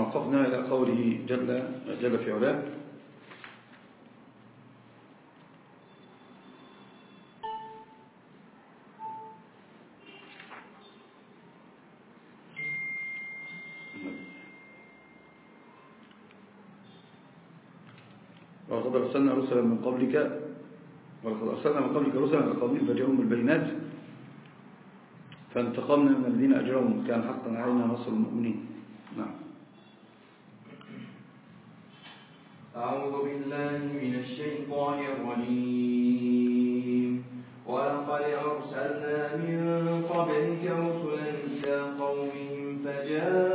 وقفنا إلى قوله جل, جل في علاه. ولقد أرسلنا رسلا من قبلك ولقد أرسلنا من قبلك رسلا من قبلك فجاءهم بالبينات فانتقمنا من الذين أجرهم كان حقا علينا نصر المؤمنين نعم أعوذ بالله من الشيطان الرجيم. ولقد أرسلنا من قبلك رسلا إلى قومهم فجاءوهم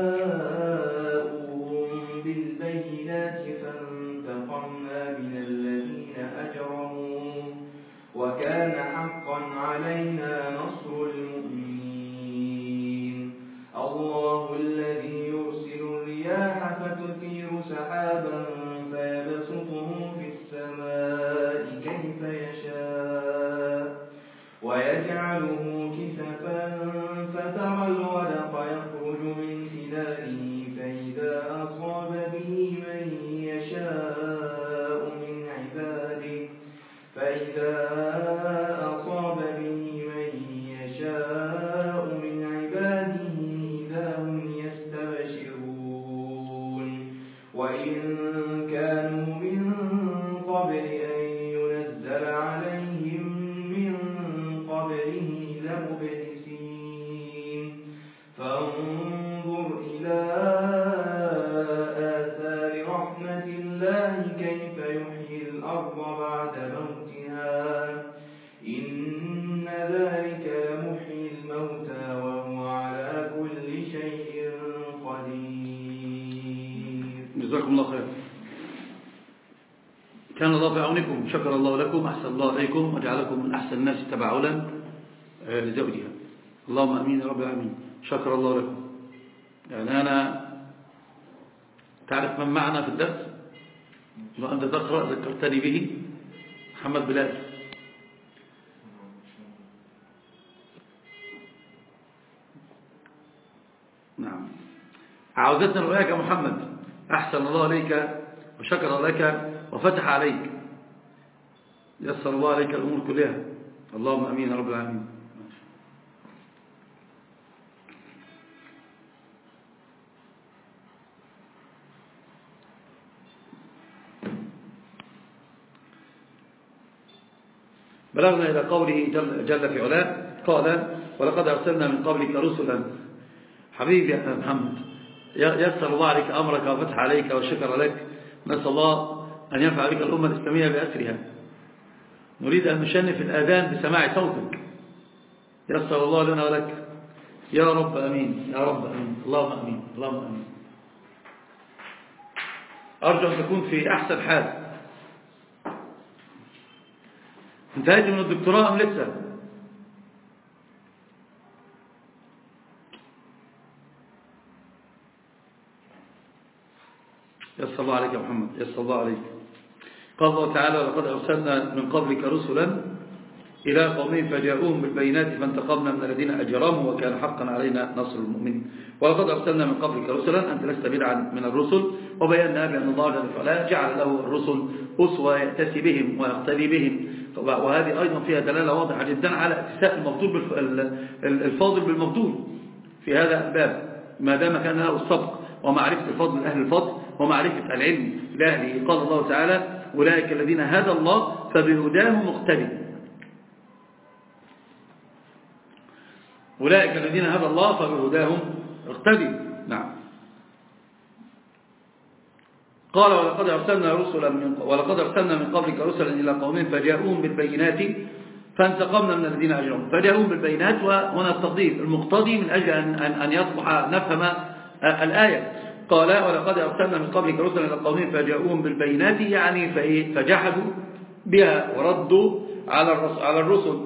فإذا كان الله في عونكم شكر الله لكم أحسن الله عليكم وجعلكم من أحسن الناس تبعولا آه، لزوجها. اللهم أمين يا رب العالمين. شكر الله لكم. يعني أنا تعرف من معنا في الدرس؟ وأنت تقرأ ذكرتني به محمد بلال. نعم. عودتنا وإياك يا محمد أحسن الله عليك وشكر لك. وفتح عليك. يسر الله عليك الأمور كلها. اللهم أمين يا رب العالمين. بلغنا إلى قوله جل, جل في علاه. قال ولقد أرسلنا من قبلك رسلا. حبيبي يا محمد يسر الله عليك أمرك وفتح عليك وشكر لك. نسأل الله أن ينفع بك الأمة الإسلامية بأسرها. نريد أن نشنف الآذان بسماع صوتك. يسر الله لنا ولك. يا رب أمين. يا رب أمين. اللهم أمين. اللهم أمين. أرجو أن تكون في أحسن حال. انتهيت من الدكتوراه أم لسه؟ يسر الله عليك يا محمد. يسر الله عليك. قال الله تعالى لقد أرسلنا من قبلك رسلا إلى قومهم فجاءوهم بالبينات فانتقمنا من الذين أجرموا وكان حقا علينا نصر المؤمنين. ولقد أرسلنا من قبلك رسلا أنت لست بدعا من الرسل. وبينا بأن الله جل وعلا جعل له الرسل أسوة يأتسي بهم ويقتدي بهم. وهذه أيضا فيها دلالة واضحة جدا على اتساء المفضول الفاضل بالمفضول في هذا الباب ما دام كان له السبق ومعرفة الفضل لأهل الفضل ومعرفة العلم لأهله قال الله تعالى أولئك الذين هدى الله فبهداه مقتدي أولئك الذين هدى الله فبهداهم اقتدي نعم. قال ولقد أرسلنا رسلا من ولقد أرسلنا من قبلك رسلا إلى قومهم فجاءوهم بالبينات فانتقمنا من الذين أجرموا. فجاءوهم بالبينات وهنا التقدير المقتضي من أجل أن, أن يصبح نفهم الآية. قال ولقد أرسلنا من قبلك رسلا إلى قومهم فجاءوهم بالبينات يعني فجحدوا بها وردوا على على الرسل.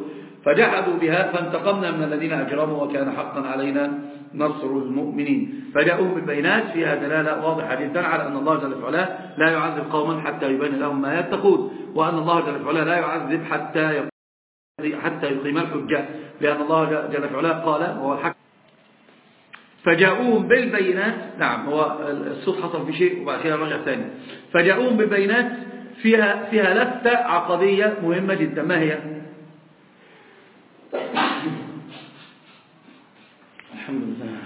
فجحدوا بها فانتقمنا من الذين أجرموا وكان حقا علينا نصر المؤمنين. فجاءوهم بالبينات فيها دلالة واضحة جدا على أن الله جل وعلا لا يعذب قوما حتى يبين لهم ما يتقون وأن الله جل وعلا لا يعذب حتى حتى يقيم الحجة لأن الله جل وعلا قال وهو الحق فجاءوهم بالبينات نعم هو الصوت حصل في شيء وبعد كده رجع ثاني. فجاءوهم بالبينات فيها فيها لفتة عقدية مهمة جدا. ما هي؟ الحمد لله.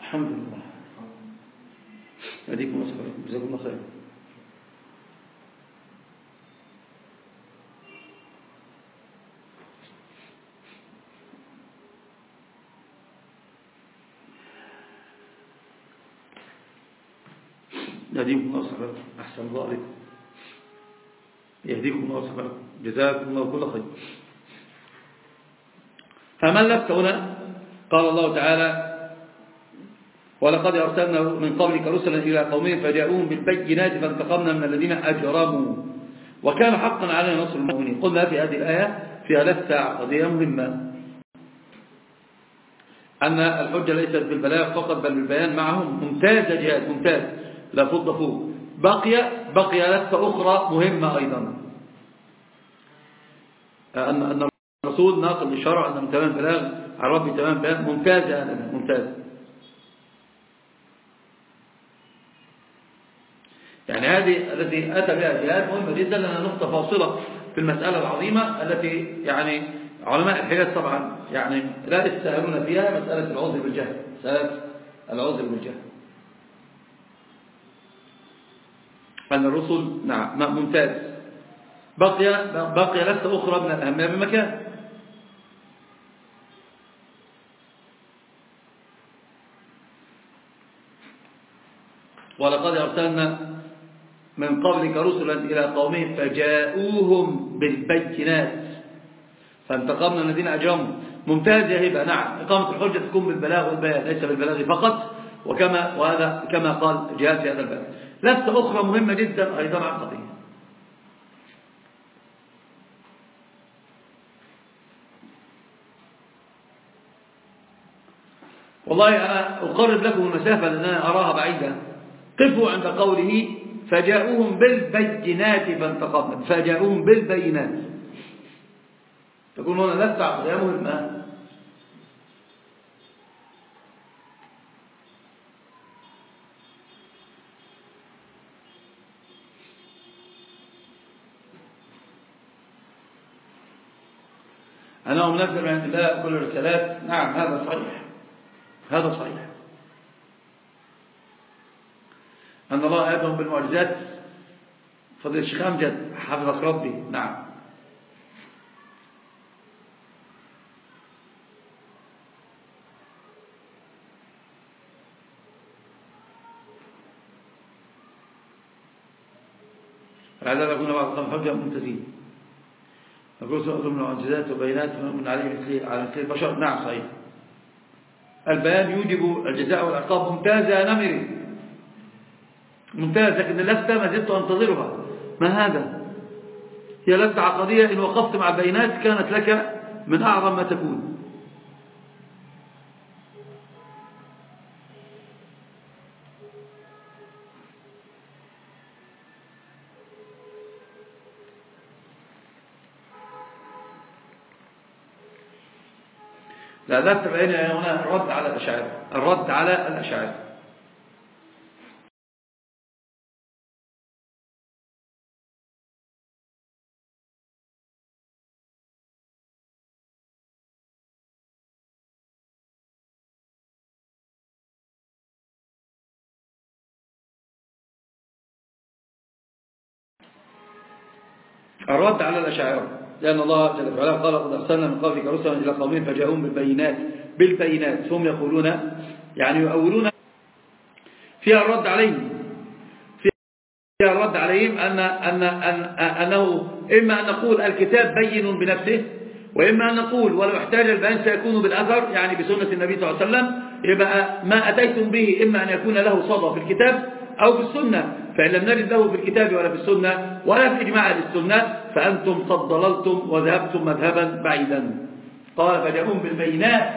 الحمد لله. الله خير جزاكم الله خير يهديكم الله خير أحسن الله عليكم. يهديكم الله خير جزاكم الله كل خير. فمن لفت هنا قال الله تعالى ولقد أرسلنا من قبلك رسلا إلى قومهم فجاءوهم بالبينات فانتقمنا من الذين أجرموا. وكان حقا علينا نصر المؤمنين. قلنا في هذه الآية فيها لفتة عقدية مهمة. أن الحجة ليست بالبلاغ فقط بل بالبيان معهم. ممتاز يا جهاد ممتاز. لا فض فوق. بقي بقي لفتة أخرى مهمة أيضا. أن الرسول ناقل الشرع أن تمام بلاغ على ربي تمام بيان ممتاز يا أنا ممتاز. يعني هذه التي أتى بها الجهاد مهمة جدا لأنها نقطة فاصلة في المسألة العظيمة التي يعني علماء الحياة طبعا يعني لا يستهلون فيها مسألة العذر بالجهل. مسألة العذر بالجهل. أن الرسل نعم ممتاز. بقي بقي لسه أخرى من الأهمية بمكان. ولقد أرسلنا من قبلك رسلا إلى قومهم فجاءوهم بالبينات. فانتقمنا الذين أجرموا ممتاز يا هبة نعم. إقامة الحجة تكون بالبلاغ والبيان ليس بالبلاغ فقط. وكما وهذا كما قال جهاد في هذا الباب. لفتة أخرى مهمة جدا أيضا عقدية والله أنا أقرب لكم المسافة لأنها أراها بعيدة قفوا عند قوله فجاءوهم بالبينات فانتقمنا. فجاءوهم بالبينات. تقول هنا لفتة عقدية مهمة أنه منزل من عند الله كل الرسالات. نعم هذا صحيح. هذا صحيح. أن الله آتهم بالمعجزات فضل الشيخ أمجد حفظك ربي. نعم. العذاب يكون بعض القوم حجة ممتازين سؤال من المعجزات وبينات من عليه مثل على مثل البشر نعم صحيح. البيان يوجب الجزاء والعقاب ممتاز يا نمري ممتاز لكن ما زلت أنتظرها. ما هذا؟ هي لفتة عقدية إن وقفت مع البينات كانت لك من أعظم ما تكون. لا لا تبعين هنا الرد على الأشعار. الرد على الأشعار. الرد على الأشاعرة. لأن الله جل وعلا قال قد أرسلنا من قبلك رسلا إلى قومهم فجاءهم بالبينات بالبينات. هم يقولون يعني يؤولون فيها الرد عليهم. فيها الرد عليهم أن أن أن أنه إما أن نقول الكتاب بين بنفسه وإما أن نقول ولو احتاج البيان سيكون بالأثر يعني بسنة النبي صلى الله عليه وسلم يبقى ما أتيتم به إما أن يكون له صدى في الكتاب أو في السنة. فإن لم نجد له في الكتاب ولا في السنة ولا في إجماع السنة فأنتم قد ضللتم وذهبتم مذهبا بعيدا. قال فجاءهم بالبينات.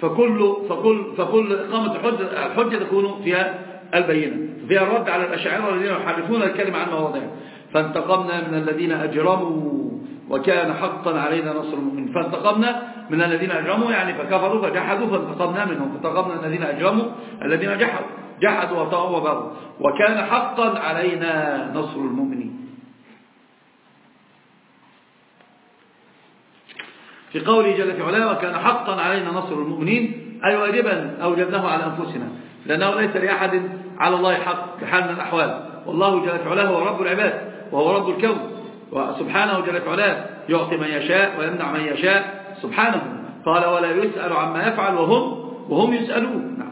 فكل, فكل, فكل إقامة الحجة, الحجة تكون فيها البينة. فيها الرد على الأشاعرة الذين يحرفون الكلمة عن مواضعه فانتقمنا من الذين أجرموا وكان حقا علينا نصر المؤمنين. فانتقمنا من الذين أجرموا يعني فكفروا فجحدوا فانتقمنا منهم. فانتقمنا من الذين أجرموا الذين جحدوا. جحدوا وطاعوا وبغوا وكان حقا علينا نصر المؤمنين. في قوله جل في علاه وكان حقا علينا نصر المؤمنين أي واجبا أوجبناه على أنفسنا. لأنه ليس لأحد على الله حق في حال من الأحوال. والله جل في علاه هو رب العباد وهو رب الكون. وسبحانه جل في علاه يعطي من يشاء ويمنع من يشاء. سبحانه. قال ولا يسأل عما يفعل وهم وهم يسألون.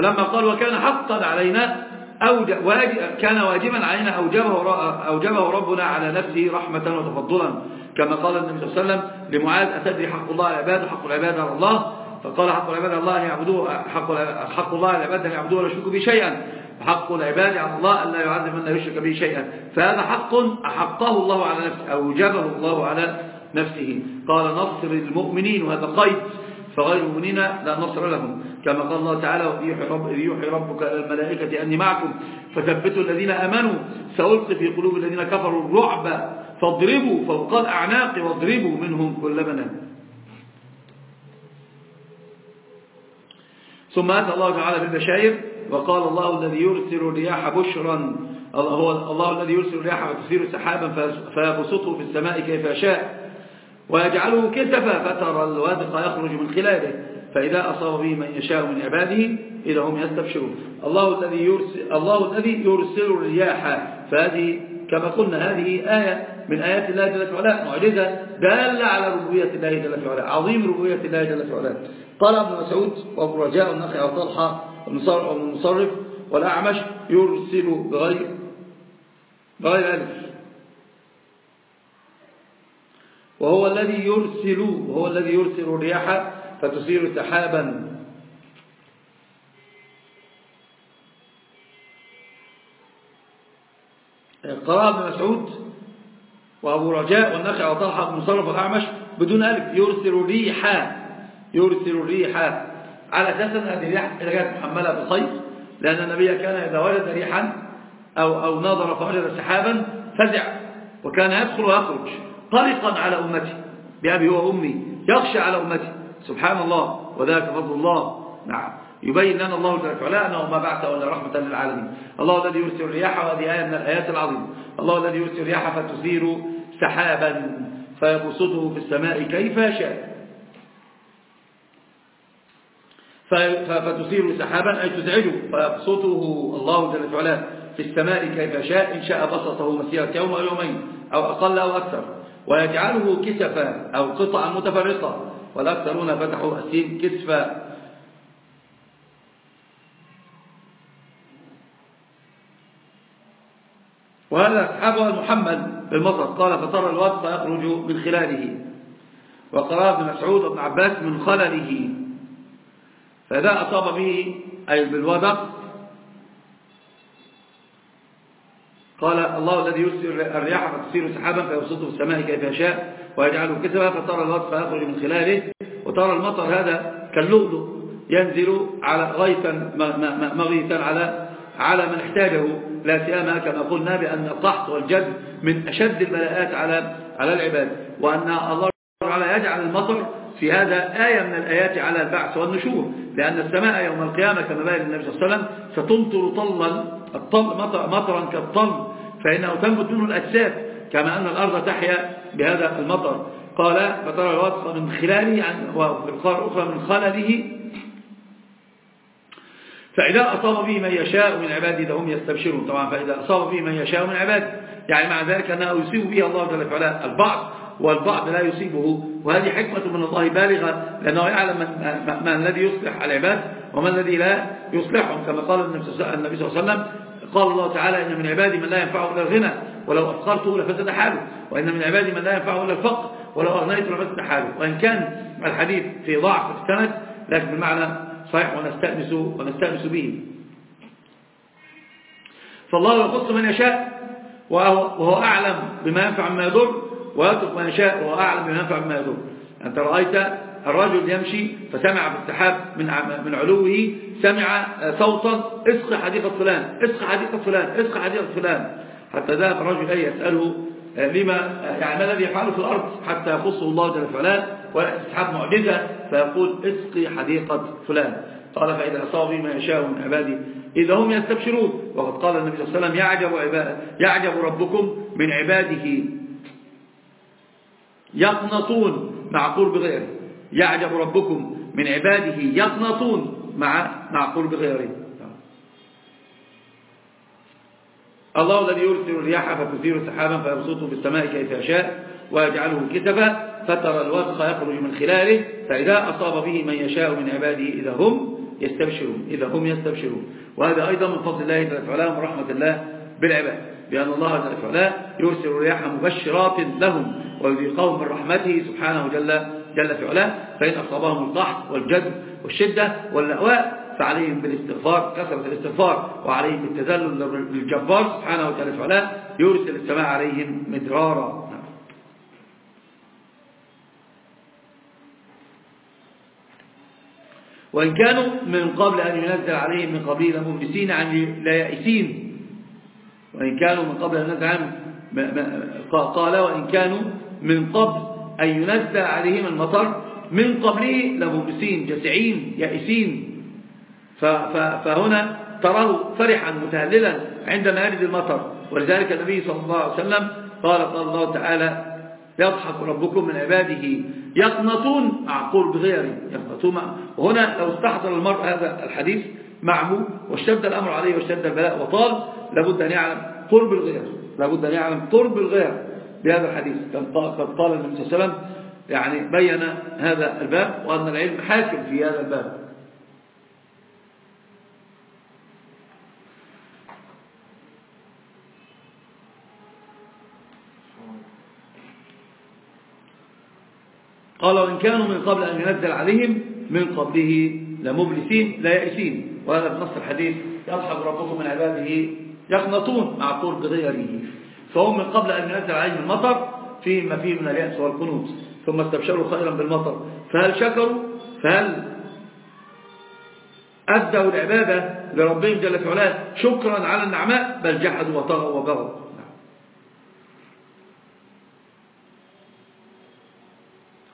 فلما قال وكان حقا علينا أوجب كان واجبا علينا أوجبه, أوجبه ربنا على نفسه رحمة وتفضلا. كما قال النبي صلى الله عليه وسلم لمعاذ أتدري حق الله على العباد وحق العباد على الله؟ فقال حق العباد على الله يعبدوه حق, حق الله على العباد أن يعبدوه ولا يشركوا به شيئا. حق العباد على الله أن لا يعذب من لا يشرك به شيئا. فهذا حق أحقه الله على نفسه أوجبه الله على نفسه. قال نصر المؤمنين وهذا قيد. فغير المؤمنين لا نصر لهم. كما قال الله تعالى يوحي ربك إلى الملائكة أني معكم. فثبتوا الذين آمنوا سألقي في قلوب الذين كفروا الرعب فاضربوا فوق الأعناق واضربوا منهم كل بنان ثم أتى الله تعالى بالبشائر وقال الله الذي يرسل الرياح بشرا هو الله الذي يرسل الرياح وتثير سحابا فيبسطه في السماء كيف يشاء ويجعله كسفا فترى الوادق يخرج من خلاله. فإذا أصاب به من يشاء من عباده إذا هم يستبشرون. الله الذي يرسل, الله الذي يرسل الرياح. فهذه كما قلنا هذه آية من آيات الله جل وعلا معجزة دالة على ربوبية الله جل وعلا عظيم ربوبية الله جل وعلا قال ابن مسعود وابو رجاء النخع وطلحة والمصرف والأعمش يرسل بغير بغير ألف. وهو الذي يرسل وهو الذي يرسل الرياح فتثير سحابا. قرأ ابن مسعود وأبو رجاء والنخع وطلحة بن مصرف والأعمش بدون ألف. يرسل ريحا يرسل ريحا على أساس أن هذه الرياح إذا كانت محملة بالخيط لأن النبي كان إذا وجد ريحا أو, أو نظر فوجد سحابا فزع وكان يدخل ويخرج. طرقا على أمته بأبي وأمي يخشى على أمته سبحان الله وذلك فضل الله. نعم. يبين لنا الله جل وعلا أنه ما بعث ولا رحمة للعالمين. الله الذي يرسل الرياح وهذه آية من الآيات العظيمة. الله الذي يرسل الرياح فتثير سحابا فيبسطه في السماء كيف يشاء. فتثير سحابا أي تزعجه فيبسطه الله جل وعلا في السماء كيف شاء إن شاء بسطه مسيرة يوم أو يومين أو أقل أو أكثر. ويجعله كسفا أو قطعا متفرقة والأكثرون فتحوا السين كسفا. وهذا أصحابها المحمل بالمطر قال فترى الوقت يخرج من خلاله. وقرأ ابن مسعود وابن عباس من خلله. فإذا أصاب به أي بالوبق قال الله الذي يرسل الرياح فتصير سحابا فيبسطه في السماء كيف يشاء. ويجعله كسبا فترى الوقت فيخرج من خلاله. وترى المطر هذا كاللؤلؤ ينزل على غيثا مغيثا على على من احتاجه. لا سيما كما قلنا بأن القحط والجد من أشد البلاءات على على العباد. وأن الله تعالى يجعل المطر في هذا آية من الآيات على البعث والنشور. لأن السماء يوم القيامة كما بين النبي صلى الله عليه وسلم ستمطر طلا الطل مطرا كالطل. فإنه تنبت منه الأجساد. كما أن الأرض تحيا بهذا المطر. قال فترى الوصف من خلاله وفي القرار الأخرى من خلله. فإذا أصاب به من يشاء من عباده هم يستبشرون. طبعا فإذا أصاب به من يشاء من عباده. يعني مع ذلك أنه يصيب به الله جل وعلا البعض والبعض لا يصيبه. وهذه حكمة من الله بالغة لأنه يعلم من, من الذي يصلح العباد ومن الذي لا يصلحهم. كما قال النبي صلى الله عليه وسلم قال الله تعالى إن من عبادي من لا ينفعه إلا الغنى. ولو أفقرته لفسد حاله وإن من عبادي من لا ينفعه إلا الفقر ولو أغنيته لفسد حاله. وإن كان الحديث في ضعف السند لكن بالمعنى صحيح ونستأنس, ونستأنس به. فالله يخص من يشاء وهو أعلم بما ينفع مما يضر ويترك ما يشاء وهو أعلم بما ينفع مما يضر. أنت رأيت الرجل يمشي فسمع بالسحاب من من علوه سمع صوتا اسق حديقة فلان اسق حديقة فلان اسق حديقة فلان. حتى ذهب الرجل أي يسأله لما يعني ما الذي يفعله في الأرض حتى يخصه الله جل وعلا ويسحب معجزة فيقول اسقي حديقة فلان. قال فإذا أصاب ما يشاء من عبادي. إذا هم يستبشرون. وقد قال النبي صلى الله عليه وسلم يعجب, يعجب ربكم من عباده. يقنطون مع قرب غيره. يعجب ربكم من عباده. يقنطون مع مع قرب غيره. الله الذي يرسل الرياح فتثير سحابا فيبسطه في السماء كيف يشاء ويجعله كتفا فترى الوسخ يخرج من خلاله فإذا أصاب به من يشاء من عباده إذا هم يستبشرون إذا هم يستبشرون. وهذا أيضا من فضل الله جل وعلا ورحمة الله بالعباد بأن الله جل وعلا يرسل الرياح مبشرات لهم ويذيقهم من رحمته سبحانه جل جل في علاه فإن أصابهم القحط والجد والشدة واللأواء فعليهم بالاستغفار كثرة الاستغفار وعليهم بالتذلل للجبار سبحانه وتعالى يرسل السماء عليهم مدرارا. وإن كانوا من قبل أن ينزل عليهم من قبيل مبلسين عن لا يائسين وإن كانوا من قبل أن ينزل عليهم قال وإن كانوا من قبل أن ينزل عليهم المطر من قبله لمبلسين جسعين يائسين. فهنا تراه فرحا متهللا عندما يرد المطر. ولذلك النبي صلى الله عليه وسلم قال قال الله تعالى يضحك ربكم من عباده يقنطون أعقول بغيره يقنطون. وهنا لو استحضر المرء هذا الحديث معه واشتد الأمر عليه واشتد البلاء وطال لابد أن يعلم قرب الغير لابد أن يعلم قرب الغير بهذا الحديث. قد قال النبي صلى الله عليه وسلم يعني بين هذا الباب وأن العلم حاكم في هذا الباب. قال وإن كانوا من قبل أن ينزل عليهم من قبله لمبلسين لا يأسين وهذا في نص الحديث يضحك ربكم من عباده يقنطون مع قرب غيره فهم من قبل أن ينزل عليهم المطر فيما فيه من اليأس والقنوط. ثم استبشروا خيرا بالمطر. فهل شكروا؟ فهل أدوا العبادة لربهم جل وعلا شكرا على النعماء؟ بل جحدوا وطغوا وبغوا.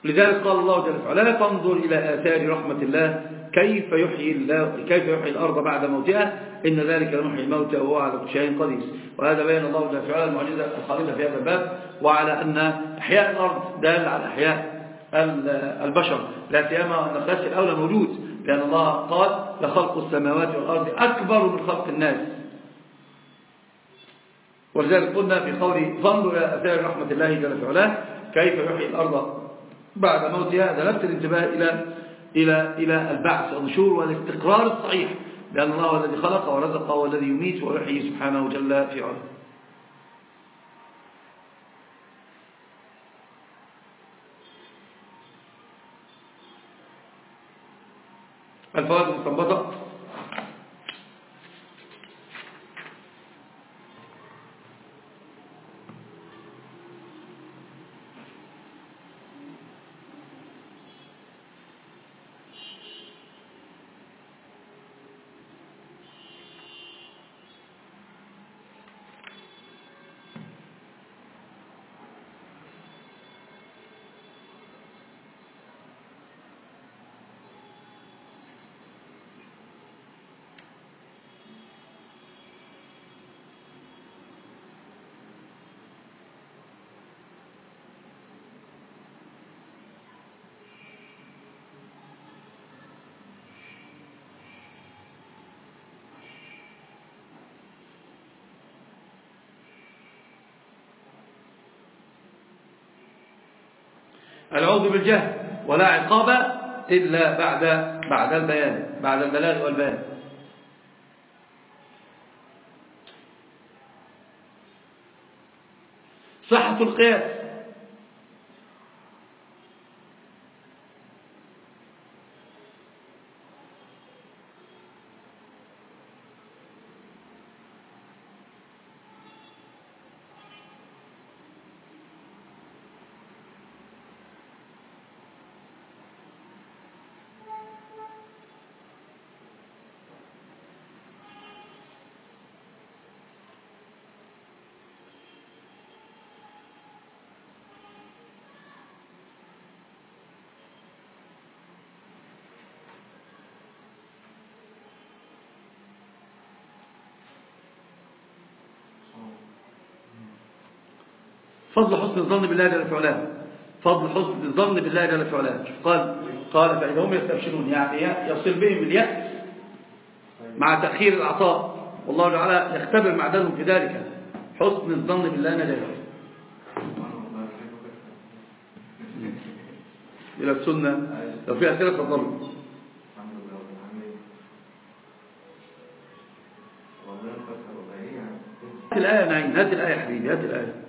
لذلك قال الله جل وعلا فانظر إلى آثار رحمة الله كيف يحيي الله كيف يحيي الأرض بعد موتها إن ذلك لمحيي الموتى وهو على كل شيء قدير. وهذا بين الله جل وعلا المعجزة الخالدة في هذا الباب وعلى أن إحياء الأرض دال على إحياء البشر لا سيما أن الخلاص الأولى موجود لأن الله قال لخلق السماوات والأرض أكبر من خلق الناس. ولذلك قلنا في قوله فانظر إلى آثار رحمة الله جل وعلا كيف يحيي الأرض بعد موتها دلت الانتباه إلى إلى إلى البعث والنشور والاستقرار الصحيح لأن الله هو الذي خلق ورزق هو الذي يميت ويحيي سبحانه جل في علاه الفوائد المستنبطة. العوذ بالجهل ولا عقاب إلا بعد بعد البيان بعد البلاغ والبيان. صحة القياس. فضل حسن الظن بالله جل في علاه. فضل حسن الظن بالله جل في علاه. شوف قال قال فإذا هم يستبشرون يعني يصل بهم اليأس مع تأخير العطاء. والله تعالى يختبر معدنهم في ذلك. حسن الظن بالله نجاح إلى السنة. لو في أسئلة تفضلوا. هات الآية نعين هات الآية يا حبيبي هات الآية.